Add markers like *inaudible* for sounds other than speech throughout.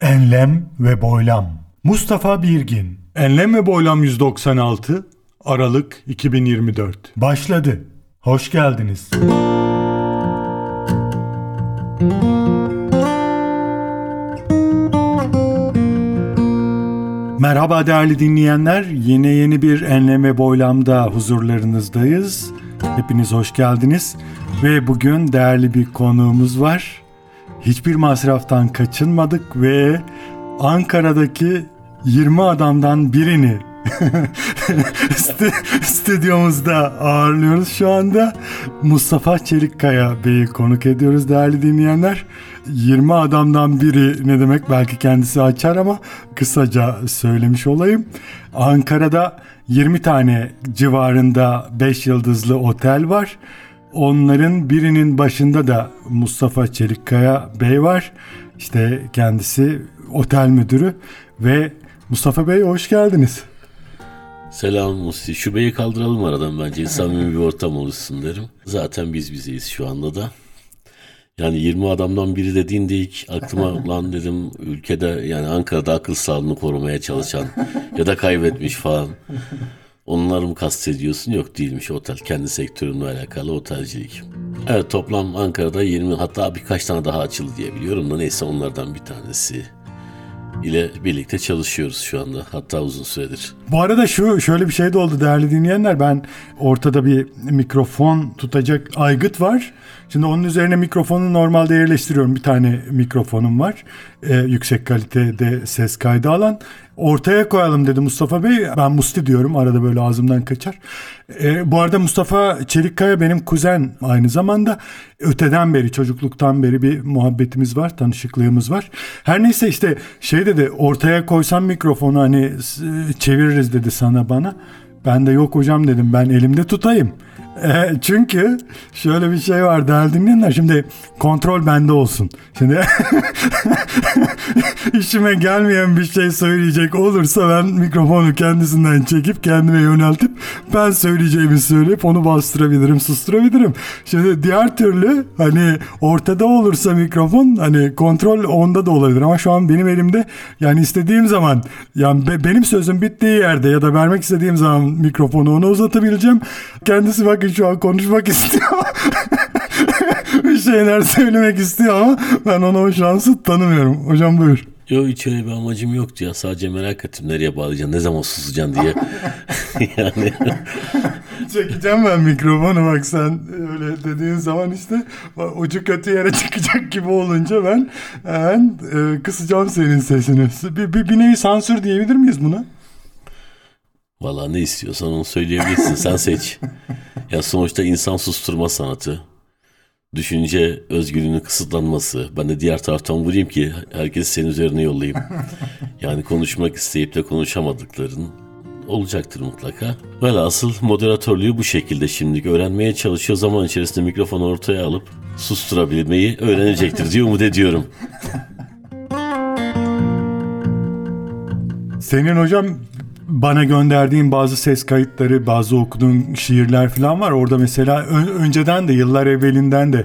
Enlem ve Boylam Mustafa Birgin Enlem ve Boylam 196 Aralık 2024 Başladı. Hoş geldiniz. Merhaba değerli dinleyenler. Yine yeni bir Enlem ve Boylam'da huzurlarınızdayız. Hepiniz hoş geldiniz. Ve bugün değerli bir konuğumuz var. Hiçbir masraftan kaçınmadık ve Ankara'daki 20 adamdan birini *laughs* Stü- stüdyomuzda ağırlıyoruz şu anda. Mustafa Çelikkaya Bey'i konuk ediyoruz değerli dinleyenler. 20 adamdan biri ne demek belki kendisi açar ama kısaca söylemiş olayım. Ankara'da 20 tane civarında 5 yıldızlı otel var. Onların birinin başında da Mustafa Çelikkaya Bey var. İşte kendisi otel müdürü ve Mustafa Bey hoş geldiniz. Selam Musti. Şu beyi kaldıralım aradan bence. Samimi bir ortam oluşsun derim. Zaten biz bizeyiz şu anda da. Yani 20 adamdan biri dediğinde ilk aklıma *laughs* lan dedim ülkede yani Ankara'da akıl sağlığını korumaya çalışan ya da kaybetmiş falan. Onları mı kastediyorsun? Yok değilmiş otel. Kendi sektörümle alakalı otelcilik. Evet toplam Ankara'da 20 hatta birkaç tane daha açıldı diye biliyorum da neyse onlardan bir tanesi ile birlikte çalışıyoruz şu anda. Hatta uzun süredir. Bu arada şu şöyle bir şey de oldu değerli dinleyenler. Ben ortada bir mikrofon tutacak aygıt var. Şimdi onun üzerine mikrofonu normalde yerleştiriyorum. Bir tane mikrofonum var. Ee, yüksek kalitede ses kaydı alan. Ortaya koyalım dedi Mustafa Bey. Ben Musti diyorum. Arada böyle ağzımdan kaçar. Ee, bu arada Mustafa Çelikkaya benim kuzen aynı zamanda. Öteden beri, çocukluktan beri bir muhabbetimiz var, tanışıklığımız var. Her neyse işte şey dedi ortaya koysam mikrofonu hani çeviririz dedi sana bana. Ben de yok hocam dedim ben elimde tutayım. E, çünkü şöyle bir şey var değerli dinleyenler. Şimdi kontrol bende olsun. Şimdi *laughs* işime gelmeyen bir şey söyleyecek olursa ben mikrofonu kendisinden çekip kendime yöneltip ben söyleyeceğimi söyleyip onu bastırabilirim, susturabilirim. Şimdi diğer türlü hani ortada olursa mikrofon hani kontrol onda da olabilir ama şu an benim elimde yani istediğim zaman yani be- benim sözüm bittiği yerde ya da vermek istediğim zaman mikrofonu ona uzatabileceğim. Kendisi bakın şu an konuşmak *laughs* istiyor. bir şeyler söylemek istiyor ama ben ona o şansı tanımıyorum. Hocam buyur. Yok hiç öyle bir amacım yoktu ya. Sadece merak ettim nereye bağlayacaksın, ne zaman susacaksın diye. *laughs* yani Çekeceğim ben mikrofonu bak sen öyle dediğin zaman işte ucu kötü yere *laughs* çıkacak gibi olunca ben hemen e, kısacağım senin sesini. Bir, bir, bir nevi sansür diyebilir miyiz buna? Valla ne istiyorsan onu söyleyebilirsin. Sen seç. *laughs* Ya sonuçta insan susturma sanatı. Düşünce özgürlüğünün kısıtlanması. Ben de diğer taraftan vurayım ki herkes senin üzerine yollayayım. *laughs* Yani konuşmak isteyip de konuşamadıkların olacaktır mutlaka. Velhasıl moderatörlüğü bu şekilde şimdilik öğrenmeye çalışıyor. Zaman içerisinde mikrofonu ortaya alıp susturabilmeyi öğrenecektir diye umut ediyorum. Senin hocam bana gönderdiğin bazı ses kayıtları, bazı okuduğun şiirler falan var. Orada mesela önceden de yıllar evvelinden de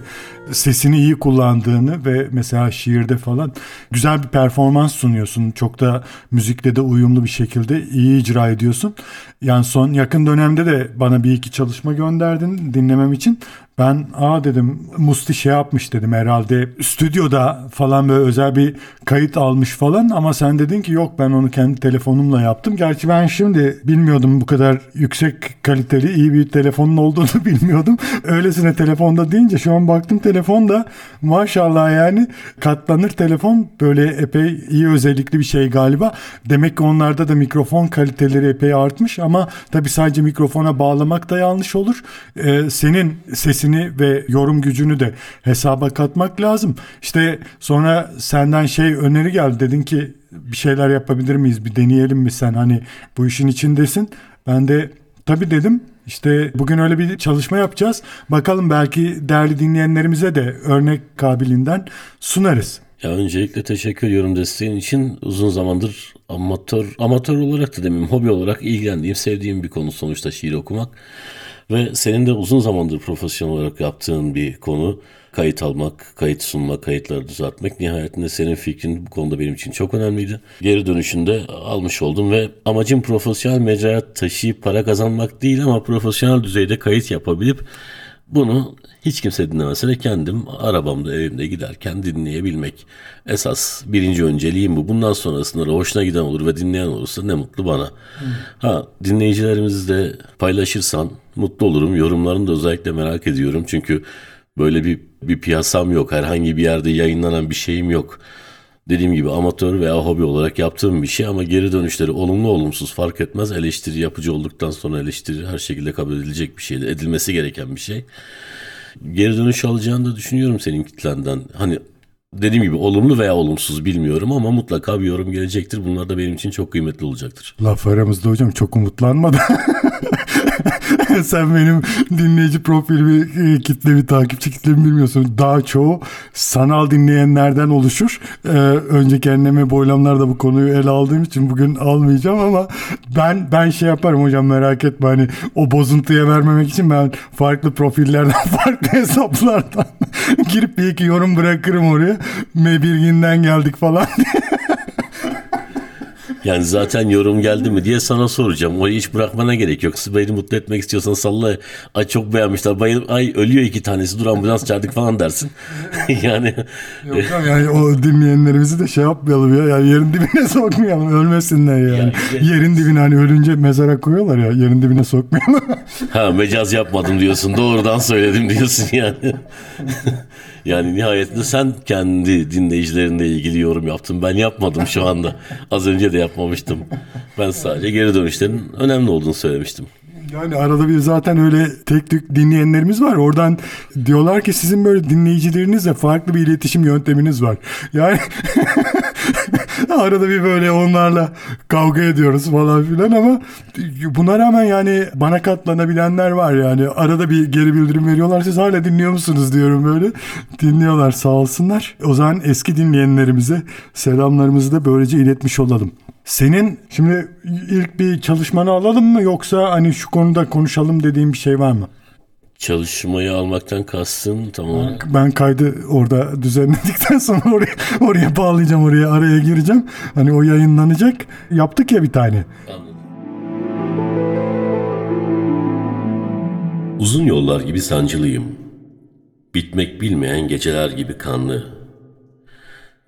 sesini iyi kullandığını ve mesela şiirde falan güzel bir performans sunuyorsun. Çok da müzikle de uyumlu bir şekilde iyi icra ediyorsun. Yani son yakın dönemde de bana bir iki çalışma gönderdin dinlemem için. Ben aa dedim Musti şey yapmış dedim herhalde stüdyoda falan böyle özel bir kayıt almış falan ama sen dedin ki yok ben onu kendi telefonumla yaptım. Gerçi ben şimdi bilmiyordum bu kadar yüksek kaliteli iyi bir telefonun olduğunu *laughs* bilmiyordum. Öylesine telefonda deyince şu an baktım telefonda maşallah yani katlanır telefon böyle epey iyi özellikli bir şey galiba. Demek ki onlarda da mikrofon kaliteleri epey artmış ama tabii sadece mikrofona bağlamak da yanlış olur. Ee, senin sesini ve yorum gücünü de hesaba katmak lazım. İşte sonra senden şey öneri geldi. Dedin ki bir şeyler yapabilir miyiz? Bir deneyelim mi sen? Hani bu işin içindesin. Ben de tabii dedim. İşte bugün öyle bir çalışma yapacağız. Bakalım belki değerli dinleyenlerimize de örnek kabiliğinden sunarız. Ya öncelikle teşekkür ediyorum desteğin için. Uzun zamandır amatör amatör olarak da demeyeyim hobi olarak ilgilendiğim, sevdiğim bir konu sonuçta şiir okumak. Ve senin de uzun zamandır profesyonel olarak yaptığın bir konu. kayıt almak, kayıt sunmak, kayıtları düzeltmek nihayetinde senin fikrin bu konuda benim için çok önemliydi. Geri dönüşünde almış oldum ve amacım profesyonel mecraya taşıyıp para kazanmak değil ama profesyonel düzeyde kayıt yapabilip bunu hiç kimse dinlemese de kendim arabamda evimde giderken dinleyebilmek. Esas birinci önceliğim bu. Bundan sonrasında da hoşuna giden olur ve dinleyen olursa ne mutlu bana. Ha dinleyicilerimizle paylaşırsan mutlu olurum. Yorumlarını da özellikle merak ediyorum. Çünkü böyle bir, bir piyasam yok. Herhangi bir yerde yayınlanan bir şeyim yok. Dediğim gibi amatör veya hobi olarak yaptığım bir şey ama geri dönüşleri olumlu olumsuz fark etmez. Eleştiri yapıcı olduktan sonra eleştiri her şekilde kabul edilecek bir şey. Edilmesi gereken bir şey. Geri dönüş alacağını da düşünüyorum senin kitlenden. Hani dediğim gibi olumlu veya olumsuz bilmiyorum ama mutlaka bir yorum gelecektir. Bunlar da benim için çok kıymetli olacaktır. Laf aramızda hocam çok umutlanma da. *laughs* *laughs* Sen benim dinleyici profilimi, e, kitlemi, takipçi kitlemi bilmiyorsun. Daha çoğu sanal dinleyenlerden oluşur. Ee, önceki anneme boylamlarda bu konuyu ele aldığım için bugün almayacağım ama ben ben şey yaparım hocam merak etme hani o bozuntuya vermemek için ben farklı profillerden, *laughs* farklı hesaplardan *laughs* girip bir iki yorum bırakırım oraya. Mebirgin'den geldik falan Yani zaten yorum geldi mi diye sana soracağım. O hiç bırakmana gerek yok. Beni mutlu etmek istiyorsan salla. Ay çok beğenmişler. Bayıl, ay ölüyor iki tanesi. Dur ambulans çağırdık falan dersin. *laughs* yani Yok abi, yani o dinleyenlerimizi de şey yapmayalım ya. Yani yerin dibine *laughs* sokmayalım. Ölmesinler yani. Yani işte- yerin dibine hani ölünce mezara koyuyorlar ya. Yerin dibine sokmayalım. ha mecaz yapmadım diyorsun. Doğrudan söyledim diyorsun yani. *laughs* yani nihayetinde sen kendi dinleyicilerinle ilgili yorum yaptın. Ben yapmadım şu anda. Az önce de yapmamıştım. Ben sadece geri dönüşlerin önemli olduğunu söylemiştim. yani arada bir zaten öyle tek tük dinleyenlerimiz var. Oradan diyorlar ki sizin böyle dinleyicilerinizle farklı bir iletişim yönteminiz var. Yani *laughs* *laughs* arada bir böyle onlarla kavga ediyoruz falan filan ama buna rağmen yani bana katlanabilenler var yani. Arada bir geri bildirim veriyorlar. Siz hala dinliyor musunuz diyorum böyle. Dinliyorlar sağ olsunlar. O zaman eski dinleyenlerimize selamlarımızı da böylece iletmiş olalım. Senin şimdi ilk bir çalışmanı alalım mı yoksa hani şu konuda konuşalım dediğim bir şey var mı? Çalışmayı almaktan kastın tam olarak. Ben kaydı orada düzenledikten sonra oraya oraya bağlayacağım oraya araya gireceğim. Hani o yayınlanacak. Yaptık ya bir tane. Uzun yollar gibi sancılıyım. Bitmek bilmeyen geceler gibi kanlı.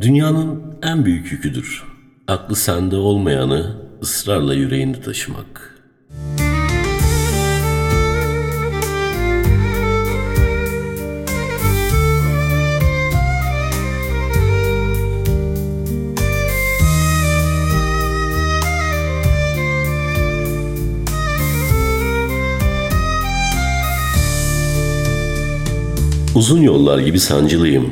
Dünyanın en büyük yüküdür. Aklı sende olmayanı ısrarla yüreğinde taşımak. Uzun yollar gibi sancılıyım.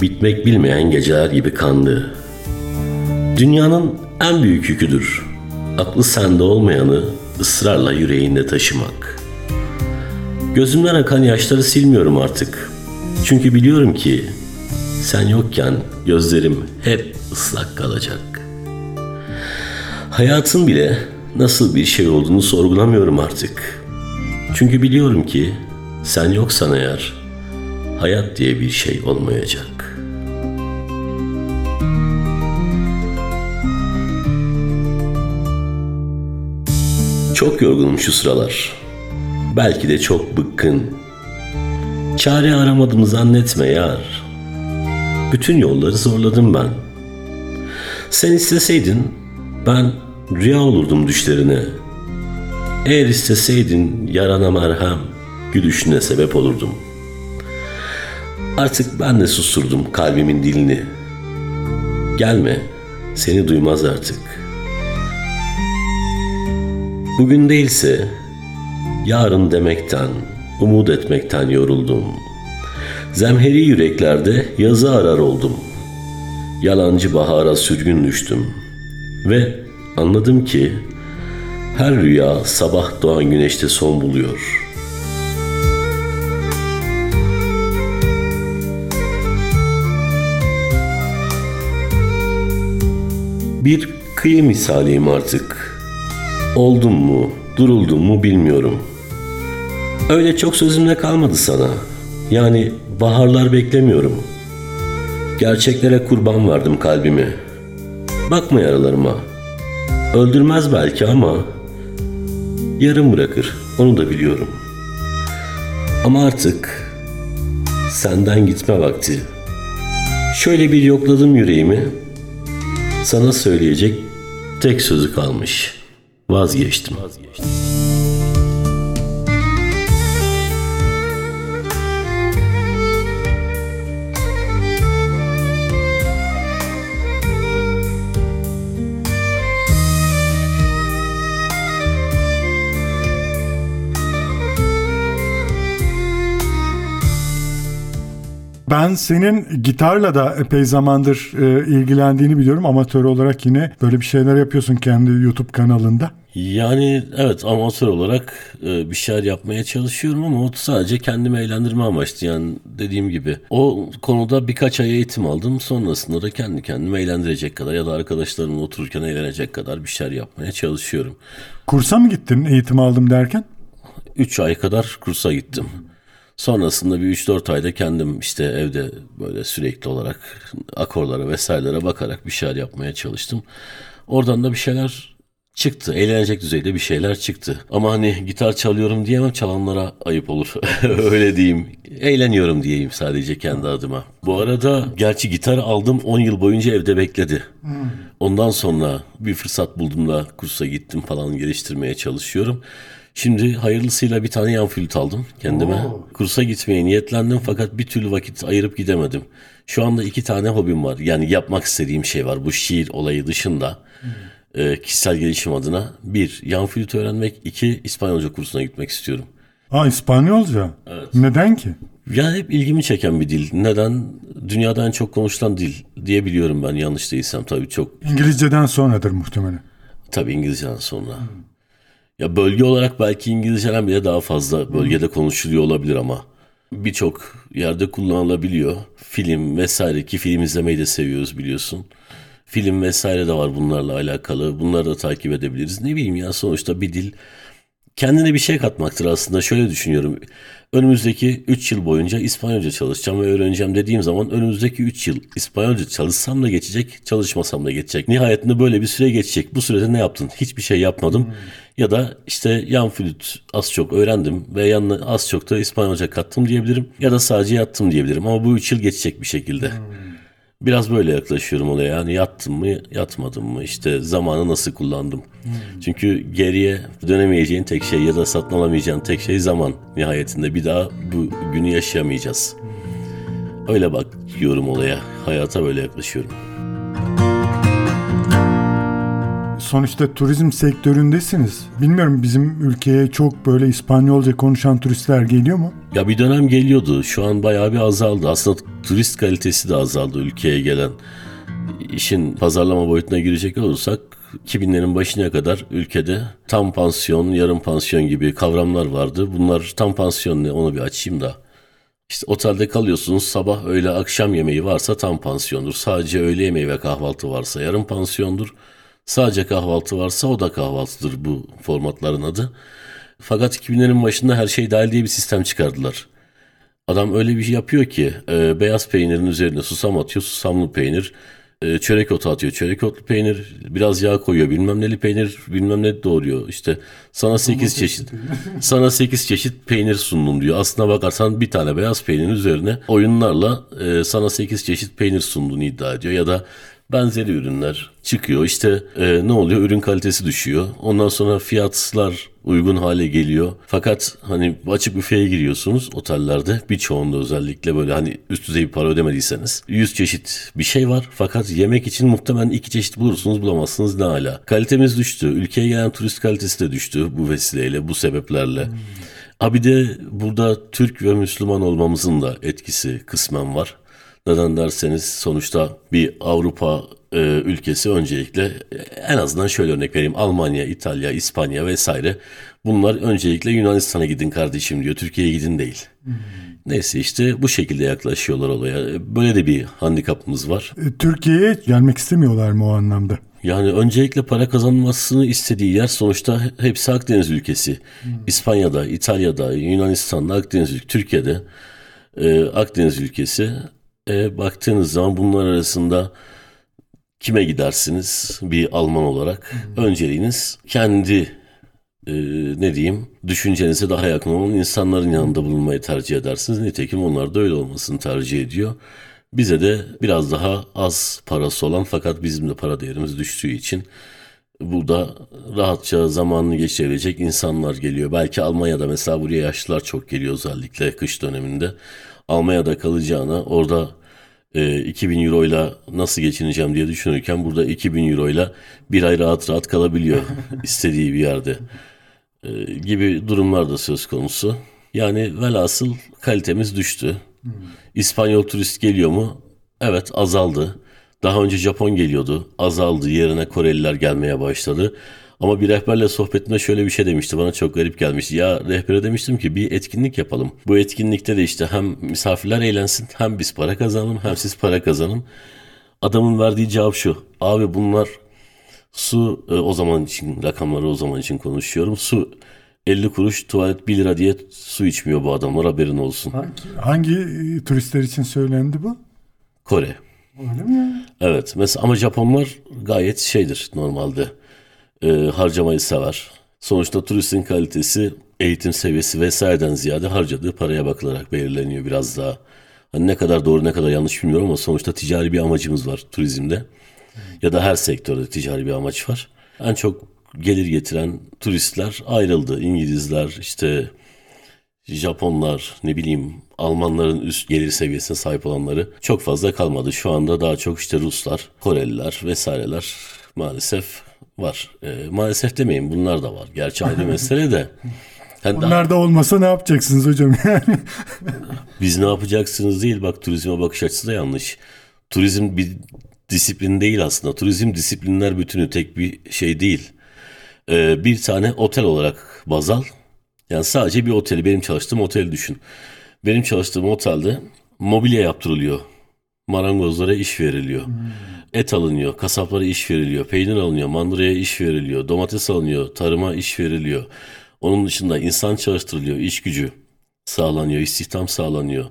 Bitmek bilmeyen geceler gibi kanlı. Dünyanın en büyük yüküdür. Aklı sende olmayanı ısrarla yüreğinde taşımak. Gözümden akan yaşları silmiyorum artık. Çünkü biliyorum ki sen yokken gözlerim hep ıslak kalacak. Hayatın bile nasıl bir şey olduğunu sorgulamıyorum artık. Çünkü biliyorum ki sen yoksan eğer hayat diye bir şey olmayacak. Çok yorgunum şu sıralar. Belki de çok bıkkın. Çare aramadığımı zannetme yar. Bütün yolları zorladım ben. Sen isteseydin ben rüya olurdum düşlerine. Eğer isteseydin yarana merhem, gülüşüne sebep olurdum. Artık ben de susturdum kalbimin dilini. Gelme, seni duymaz artık. Bugün değilse yarın demekten, umut etmekten yoruldum. Zemheri yüreklerde yazı arar oldum. Yalancı bahara sürgün düştüm. Ve anladım ki her rüya sabah doğan güneşte son buluyor. Bir kıyı misaliyim artık. Oldum mu, duruldum mu bilmiyorum. Öyle çok sözüm de kalmadı sana. Yani baharlar beklemiyorum. Gerçeklere kurban verdim kalbimi. Bakma yaralarıma. Öldürmez belki ama yarım bırakır. Onu da biliyorum. Ama artık senden gitme vakti. Şöyle bir yokladım yüreğimi. Sana söyleyecek tek sözü kalmış. Vazgeçtim. Vazgeçtim. Ben senin gitarla da epey zamandır e, ilgilendiğini biliyorum. Amatör olarak yine böyle bir şeyler yapıyorsun kendi YouTube kanalında. Yani evet amatör olarak e, bir şeyler yapmaya çalışıyorum ama o sadece kendimi eğlendirme amaçlı. Yani dediğim gibi o konuda birkaç ay eğitim aldım. Sonrasında da kendi kendimi eğlendirecek kadar ya da arkadaşlarımla otururken eğlenecek kadar bir şeyler yapmaya çalışıyorum. Kursa mı gittin eğitim aldım derken? 3 ay kadar kursa gittim. Sonrasında bir 3-4 ayda kendim işte evde böyle sürekli olarak akorlara vesairelere bakarak bir şeyler yapmaya çalıştım. Oradan da bir şeyler çıktı. Eğlenecek düzeyde bir şeyler çıktı. Ama hani gitar çalıyorum diyemem çalanlara ayıp olur. *laughs* Öyle diyeyim. Eğleniyorum diyeyim sadece kendi adıma. Bu arada gerçi gitar aldım 10 yıl boyunca evde bekledi. Ondan sonra bir fırsat buldum da kursa gittim falan geliştirmeye çalışıyorum. Şimdi hayırlısıyla bir tane yan flüt aldım kendime. Kursa gitmeye niyetlendim fakat bir türlü vakit ayırıp gidemedim. Şu anda iki tane hobim var. Yani yapmak istediğim şey var. Bu şiir olayı dışında. e, kişisel gelişim adına. Bir, yan flüt öğrenmek. iki İspanyolca kursuna gitmek istiyorum. Aa İspanyolca. Neden ki? Ya hep ilgimi çeken bir dil. Neden? Dünyada en çok konuşulan dil diye biliyorum ben yanlış değilsem. Tabii çok İngilizceden sonradır muhtemelen. Tabii İngilizceden sonra. Ya bölge olarak belki İngilizceden bile daha fazla bölgede konuşuluyor olabilir ama birçok yerde kullanılabiliyor. Film vesaire ki film izlemeyi de seviyoruz biliyorsun. Film vesaire de var bunlarla alakalı. Bunları da takip edebiliriz. Ne bileyim ya sonuçta bir dil kendine bir şey katmaktır aslında. Şöyle düşünüyorum. Önümüzdeki 3 yıl boyunca İspanyolca çalışacağım ve öğreneceğim dediğim zaman önümüzdeki 3 yıl İspanyolca çalışsam da geçecek, çalışmasam da geçecek. Nihayetinde böyle bir süre geçecek. Bu sürede ne yaptın? Hiçbir şey yapmadım. Ya da işte yan flüt az çok öğrendim ve yanına az çok da İspanyolca kattım diyebilirim. Ya da sadece yattım diyebilirim. Ama bu 3 yıl geçecek bir şekilde. Biraz böyle yaklaşıyorum olaya. Yani yattım mı, yatmadım mı, işte zamanı nasıl kullandım. Çünkü geriye dönemeyeceğin tek şey ya da satın alamayacağın tek şey zaman. Nihayetinde bir daha bu günü yaşayamayacağız. Öyle bakıyorum olaya. Hayata böyle yaklaşıyorum. Sonuçta turizm sektöründesiniz. Bilmiyorum bizim ülkeye çok böyle İspanyolca konuşan turistler geliyor mu? Ya bir dönem geliyordu. Şu an bayağı bir azaldı. Aslında turist kalitesi de azaldı ülkeye gelen. İşin pazarlama boyutuna girecek olursak 2000'lerin başına kadar ülkede tam pansiyon, yarım pansiyon gibi kavramlar vardı. Bunlar tam pansiyon ne onu bir açayım da. İşte otelde kalıyorsunuz sabah öğle akşam yemeği varsa tam pansiyondur. Sadece öğle yemeği ve kahvaltı varsa yarım pansiyondur. Sadece kahvaltı varsa o da kahvaltıdır bu formatların adı. Fakat 2000'lerin başında her şey dahil diye bir sistem çıkardılar. Adam öyle bir şey yapıyor ki e, beyaz peynirin üzerine susam atıyor, susamlı peynir. E, çörek otu atıyor, çörek otlu peynir. Biraz yağ koyuyor, bilmem neli peynir, bilmem ne doğruyor. İşte sana 8 çeşit, sana 8 çeşit peynir sundum diyor. Aslına bakarsan bir tane beyaz peynirin üzerine oyunlarla e, sana 8 çeşit peynir sunduğunu iddia ediyor. Ya da benzeri ürünler çıkıyor. İşte e, ne oluyor? Ürün kalitesi düşüyor. Ondan sonra fiyatlar uygun hale geliyor. Fakat hani açık büfeye giriyorsunuz otellerde birçoğunda özellikle böyle hani üst düzey bir para ödemediyseniz 100 çeşit bir şey var. Fakat yemek için muhtemelen iki çeşit bulursunuz bulamazsınız ne hala. Kalitemiz düştü. Ülkeye gelen turist kalitesi de düştü bu vesileyle bu sebeplerle. Ha bir de burada Türk ve Müslüman olmamızın da etkisi kısmen var. Neden derseniz sonuçta bir Avrupa e, ülkesi öncelikle e, en azından şöyle örnek vereyim. Almanya, İtalya, İspanya vesaire. Bunlar öncelikle Yunanistan'a gidin kardeşim diyor. Türkiye'ye gidin değil. Neyse işte bu şekilde yaklaşıyorlar olaya. Böyle de bir handikapımız var. E, Türkiye'ye gelmek istemiyorlar mı o anlamda? Yani öncelikle para kazanmasını istediği yer sonuçta hepsi Akdeniz ülkesi. İspanya'da, İtalya'da, Yunanistan'da, Akdeniz ülkesi, Türkiye'de. e, Akdeniz ülkesi. E, baktığınız zaman bunlar arasında kime gidersiniz bir Alman olarak? Önceliğiniz kendi e, ne diyeyim düşüncenize daha yakın olan insanların yanında bulunmayı tercih edersiniz. Nitekim onlar da öyle olmasını tercih ediyor. Bize de biraz daha az parası olan fakat bizim de para değerimiz düştüğü için burada rahatça zamanını geçirebilecek insanlar geliyor. Belki Almanya'da mesela buraya yaşlılar çok geliyor özellikle kış döneminde. Almanya'da kalacağına orada e, 2000 euroyla nasıl geçineceğim diye düşünürken burada 2000 euroyla bir ay rahat rahat kalabiliyor *laughs* istediği bir yerde e, gibi durumlar da söz konusu. Yani velhasıl kalitemiz düştü. İspanyol turist geliyor mu? Evet azaldı. Daha önce Japon geliyordu. Azaldı. Yerine Koreliler gelmeye başladı. Ama bir rehberle sohbetinde şöyle bir şey demişti. Bana çok garip gelmişti. Ya rehbere demiştim ki bir etkinlik yapalım. Bu etkinlikte de işte hem misafirler eğlensin hem biz para kazanalım hem siz para kazanın. Adamın verdiği cevap şu. Abi bunlar su e, o zaman için rakamları o zaman için konuşuyorum. Su 50 kuruş tuvalet 1 lira diye su içmiyor bu adamlar haberin olsun. Hangi, hangi e, turistler için söylendi bu? Kore. Öyle mi? Evet mesela ama Japonlar gayet şeydir normalde Ee, harcamayı sever. Sonuçta turistin kalitesi eğitim seviyesi vesaireden ziyade harcadığı paraya bakılarak belirleniyor biraz daha. Hani ne kadar doğru ne kadar yanlış bilmiyorum ama sonuçta ticari bir amacımız var turizmde. Ya da her sektörde ticari bir amaç var. En çok gelir getiren turistler ayrıldı. İngilizler işte Japonlar, ne bileyim Almanların üst gelir seviyesine sahip olanları çok fazla kalmadı. Şu anda daha çok işte Ruslar, Koreliler vesaireler maalesef var. Ee, maalesef demeyin bunlar da var. Gerçi ayrı mesele de. *laughs* Hani Bunlar da olmasa ne yapacaksınız hocam yani? *laughs* biz ne yapacaksınız değil bak turizme bakış açısı da yanlış. Turizm bir disiplin değil aslında. Turizm disiplinler bütünü tek bir şey değil. Ee, bir tane otel olarak baz al. Yani sadece bir oteli benim çalıştığım oteli düşün. Benim çalıştığım otelde mobilya yaptırılıyor. Marangozlara iş veriliyor. Et alınıyor, kasaplara iş veriliyor, peynir alınıyor, mandıraya iş veriliyor, domates alınıyor, tarıma iş veriliyor. Onun dışında insan çalıştırılıyor, iş gücü sağlanıyor, istihdam sağlanıyor.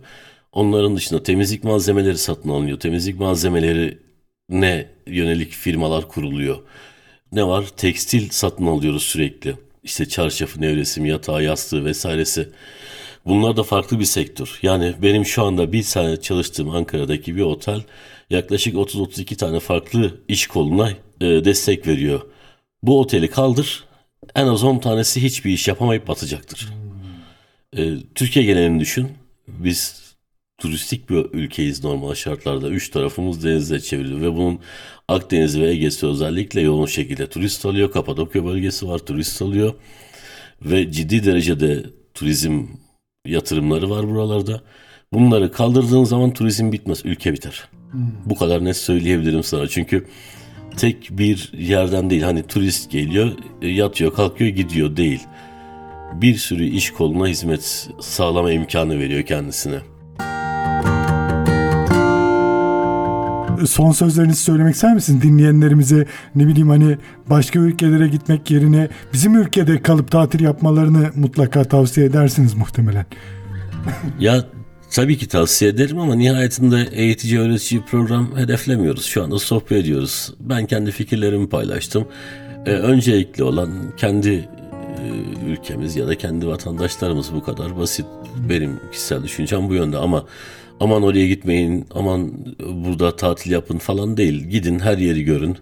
Onların dışında temizlik malzemeleri satın alınıyor. Temizlik malzemeleri ne yönelik firmalar kuruluyor. Ne var? Tekstil satın alıyoruz sürekli. İşte çarşafı, nevresim, yatağı, yastığı vesairesi. Bunlar da farklı bir sektör. Yani benim şu anda bir sene çalıştığım Ankara'daki bir otel yaklaşık 30-32 tane farklı iş koluna e, destek veriyor. Bu oteli kaldır en az 10 tanesi hiçbir iş yapamayıp batacaktır. E, Türkiye genelini düşün. Biz turistik bir ülkeyiz normal şartlarda. Üç tarafımız denizle çevrili ve bunun Akdeniz ve Ege'si özellikle yoğun şekilde turist alıyor. Kapadokya bölgesi var turist alıyor. Ve ciddi derecede turizm yatırımları var buralarda. Bunları kaldırdığın zaman turizm bitmez, ülke biter. Bu kadar net söyleyebilirim sana. Çünkü tek bir yerden değil hani turist geliyor, e, yatıyor, kalkıyor, gidiyor değil. Bir sürü iş koluna hizmet sağlama imkanı veriyor kendisine. Son sözlerinizi söylemek ister misiniz dinleyenlerimize? Ne bileyim hani başka ülkelere gitmek yerine bizim ülkede kalıp tatil yapmalarını mutlaka tavsiye edersiniz muhtemelen. Ya tabii ki tavsiye ederim ama nihayetinde eğitici öğretici program hedeflemiyoruz. Şu anda sohbet ediyoruz. Ben kendi fikirlerimi paylaştım. Ee, öncelikli olan kendi e, ülkemiz ya da kendi vatandaşlarımız bu kadar basit. Benim kişisel düşüncem bu yönde ama aman oraya gitmeyin, aman burada tatil yapın falan değil. Gidin her yeri görün.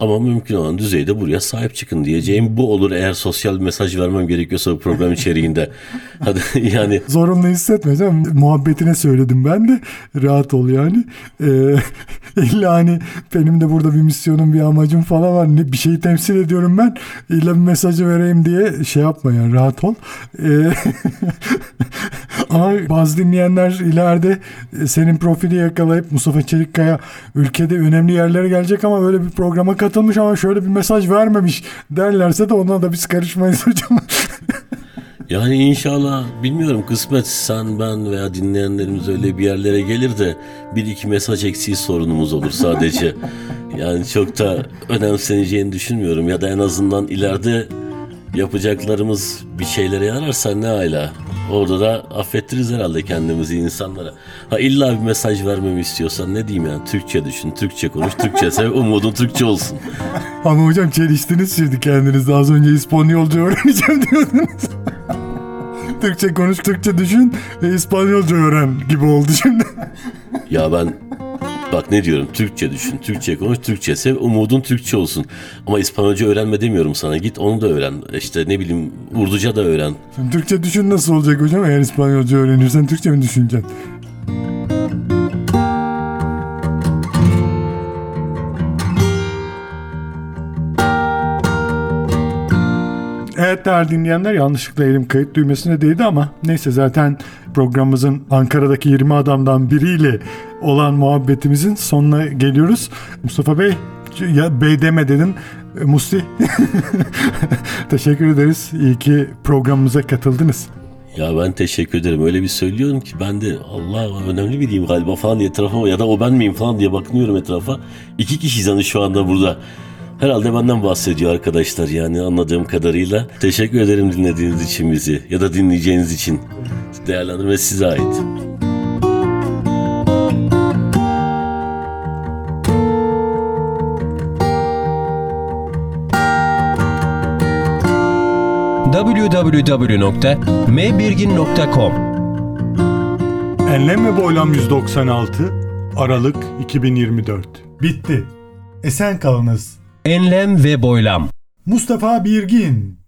Ama mümkün olan düzeyde buraya sahip çıkın diyeceğim bu olur eğer sosyal mesaj vermem gerekiyorsa bu program içeriğinde. *laughs* Hadi yani Zorunlu hissetme canım. Muhabbetine söyledim ben de. Rahat ol yani. Ee, *laughs* illa hani benim de burada bir misyonum bir amacım falan var. Ne, bir şeyi temsil ediyorum ben. İlla bir mesajı vereyim diye şey yapma yani rahat ol. Ee, *laughs* ama bazı dinleyenler ileride senin profili yakalayıp Mustafa Çelikkaya ülkede önemli yerlere gelecek ama böyle bir programa katılmış ama şöyle bir mesaj vermemiş derlerse de ona da biz karışmayız *laughs* hocam. Yani inşallah bilmiyorum kısmet sen ben veya dinleyenlerimiz öyle bir yerlere gelir de bir iki mesaj eksiği sorunumuz olur sadece. *laughs* yani çok da önemseneceğini düşünmüyorum ya da en azından ileride yapacaklarımız bir şeylere yararsa ne hala. Orada da affettiririz herhalde kendimizi insanlara. Ha illa bir mesaj vermemi istiyorsan ne diyeyim yani Türkçe düşün, Türkçe konuş, Türkçe *laughs* sev, umudun Türkçe olsun. Ama hocam çeliştiniz şimdi kendiniz. Az önce İspanyolca öğreneceğim diyordunuz. *laughs* Türkçe konuş, Türkçe düşün, e, İspanyolca öğren gibi oldu şimdi. Ya ben bak ne diyorum Türkçe düşün, Türkçe konuş, Türkçe sev, umudun Türkçe olsun. Ama İspanyolca öğrenme demiyorum sana. Git onu da öğren. İşte ne bileyim Urduca da öğren. Şimdi Türkçe düşün nasıl olacak hocam? Eğer İspanyolca öğrenirsen Türkçe mi düşüneceksin? Evet değerli dinleyenler yanlışlıkla elim kayıt düğmesine değdi ama neyse zaten programımızın Ankara'daki 20 adamdan biriyle olan muhabbetimizin sonuna geliyoruz. Mustafa Bey ya bey deme dedin E, Musti *laughs* teşekkür ederiz iyi ki programımıza katıldınız. Ya ben teşekkür ederim. Öyle bir söylüyorum ki ben de Allah önemli biriyim galiba falan diye etrafa ya da o ben miyim falan diye bakınıyorum etrafa. İki kişiyiz hani şu anda burada. Herhalde benden bahsediyor arkadaşlar yani anladığım kadarıyla. Teşekkür ederim dinlediğiniz için bizi ya da dinleyeceğiniz için. Değerlendirme size ait. www.mbirgin.com Enlem ve Boylam 196 Aralık 2024 Bitti. Esen kalınız. Enlem ve boylam. Mustafa Birgin